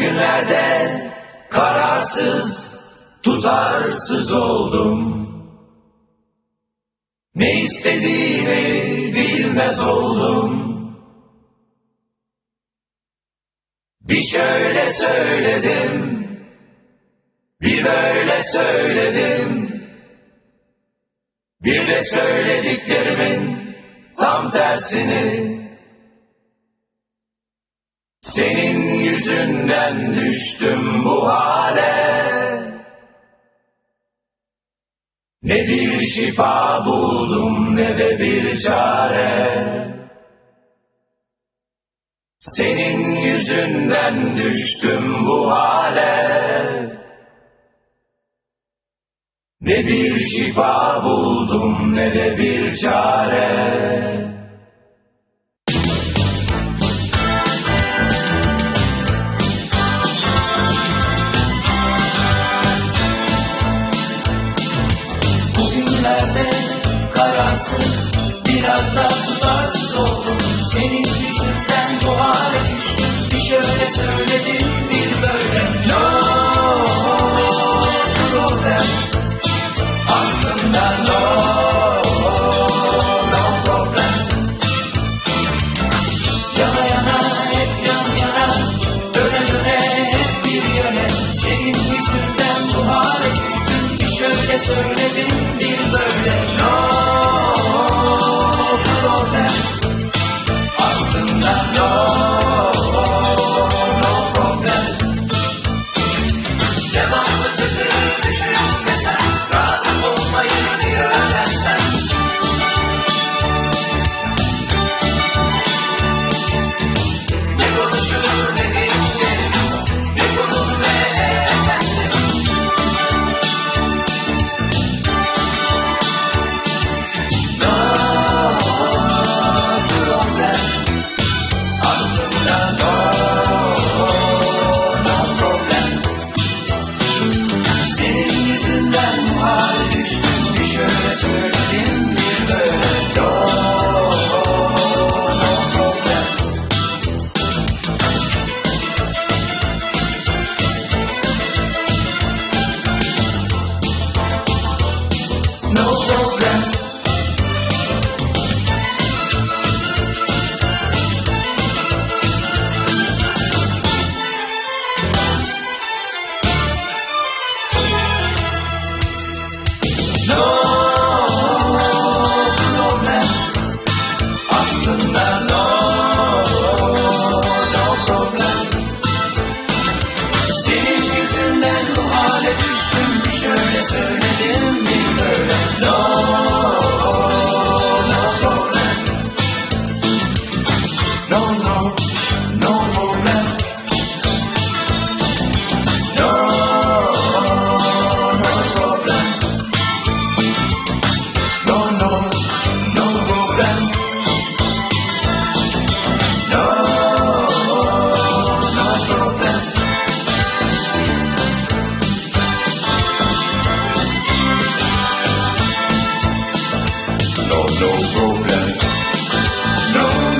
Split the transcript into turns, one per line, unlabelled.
Bugünlerde kararsız, tutarsız oldum. Ne istediğimi bilmez oldum. Bir şöyle söyledim, bir böyle söyledim. Bir de söylediklerimin tam tersini. Senin yüzünden düştüm bu hale. Ne bir şifa buldum ne de bir çare. Senin yüzünden düştüm bu hale. Ne bir şifa buldum ne de bir çare. Bugünlerde kararsız, biraz da tutarsız oldum. Senin yüzünden bu hale düştüm. Bir şöyle söyledim, Bir şöyle söyledim, bir no problem. No,